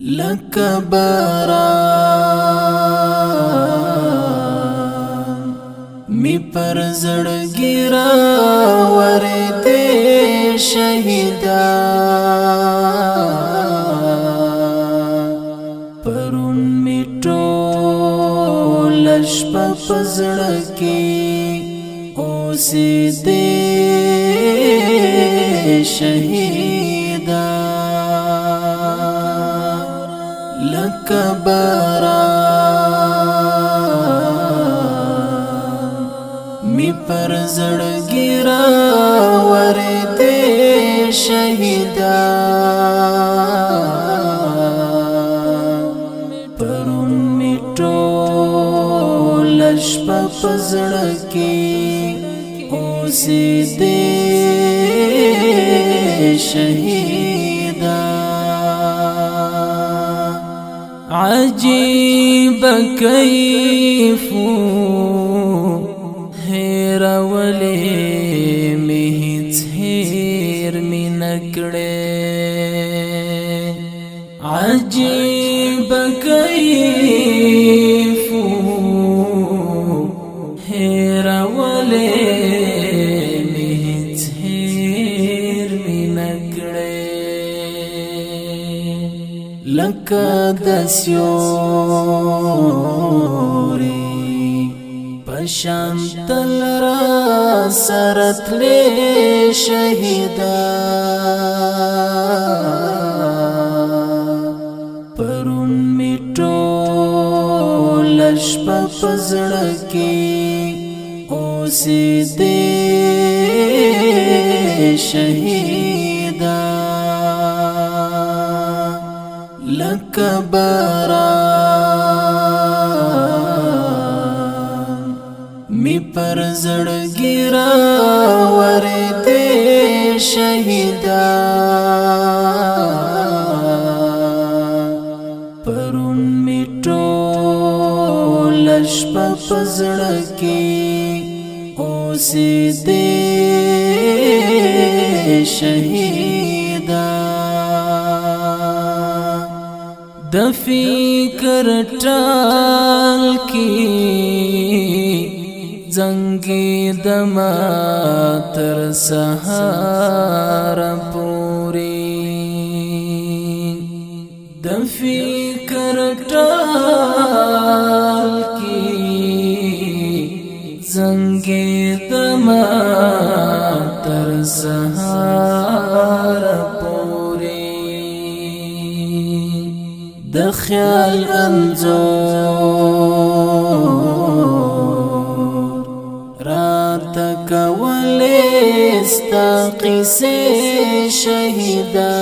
لکه باران می پر زړګی را ورته شهیدا پرون می ټول شپه پزړکی اوسې دې شهید کبرا می پر زړګی را ورته شهیدا پرون می ټول شپه پزړکی اوسې دې شهیدا عجيب كيف هير ولي مهت هير می نکړې لکه د سیوري پشان تل را سرت لې شهیدا پرون میټو لش په پزړه کې اوسې دې شهید لکه باران می پر زړګی را ورته شهیدا پرون می ټول شپه پزړکی اوسې دې شهید د فکر ټال کې زنګې د ما تر سهار پورې د فکر ټال کې زنګې د ما تر سهار خیال انزور را تکولی ستا قیسی شهیدا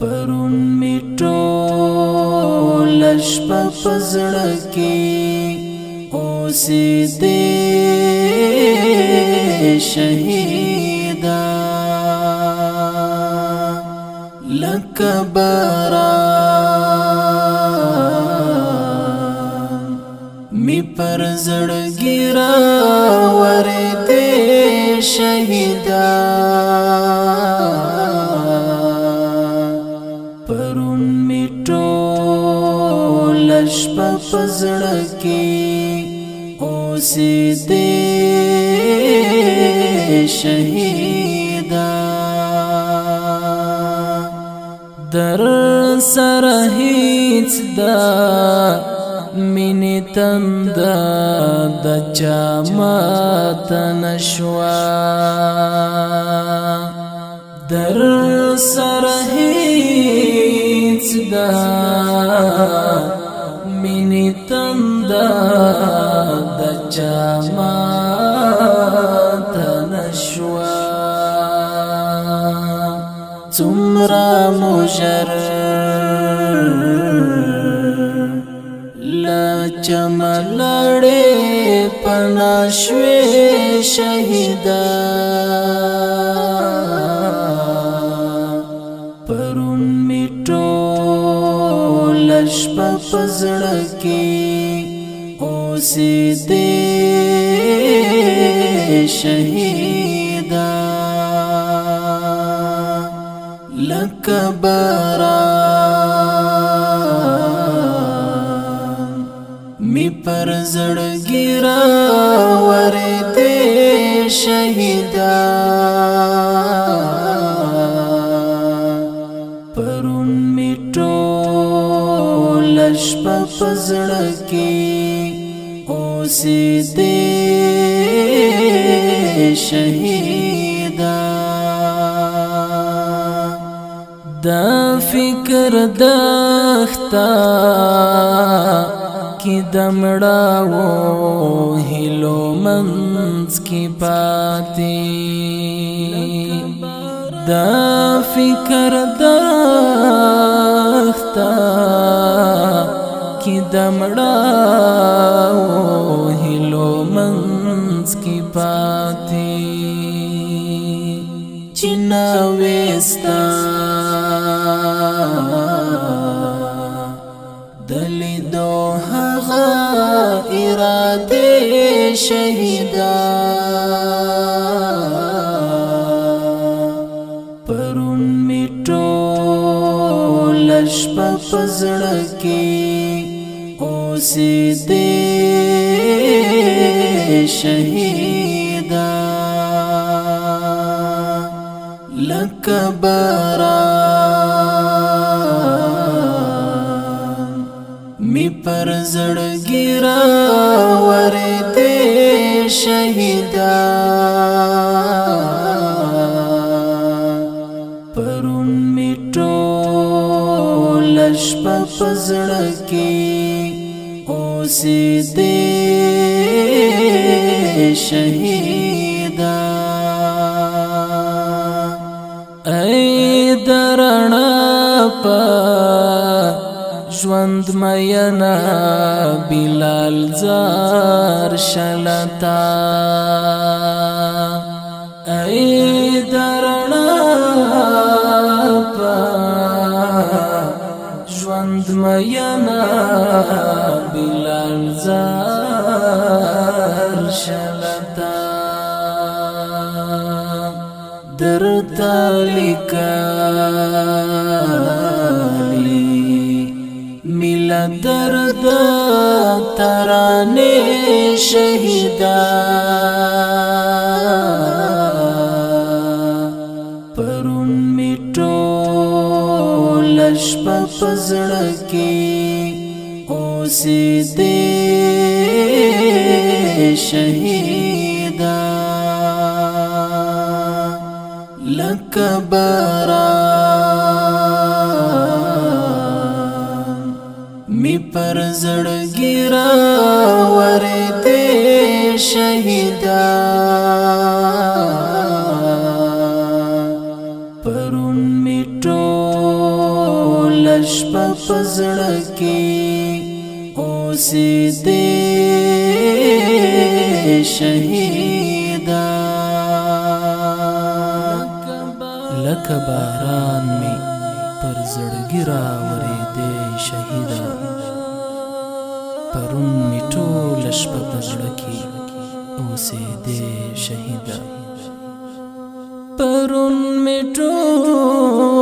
پرون می ټول شپه پزړه کې اوسې دې شهید کبرا می پر زړګی را ورته شهیدا پرون می ټول شپه پزړکی اوسې دې شهید در سره هیڅ دا مینه تند د چا مات نشوا در سره هیڅ دا څومره مجر لا چملړې پنا شوي شهيدا پرون میټو لش په پزړه کې اوسې دې شهيد کبرا می پر زړګی را ورته شهیدا پرون می ټول شپه پزړکی اوسې دې شهید دا فکر دختا کی دمړاو هلو منس کی پاتی دا فکر دختا کی دمړاو هلو منس کی پاتی چنا وستا شهیدا پرون میټو لش په پزړه کې اوسې دې شهیدا لکه باران می پر زړګی را شهیدا پرون میټو لش په پزړه کې اوسې دې شهیدا اے درنا په ژوند مینا بلال زار شلتا ای درنا پا ژوند مینا بلال زار شلتا درتا لیکا درد ترانه شهیدا پرون میټو لش په پزړه کې اوسې دې شهیدا لکه باران پر زړګي را ورته شهیدا پرون میټو لش په زړګي او سي دې شهیدا لکه باران می پر زړګي را ورته شهیدا پرون می ټوله شپه په زړه کې اوسېدې شهیده پرون می ټوله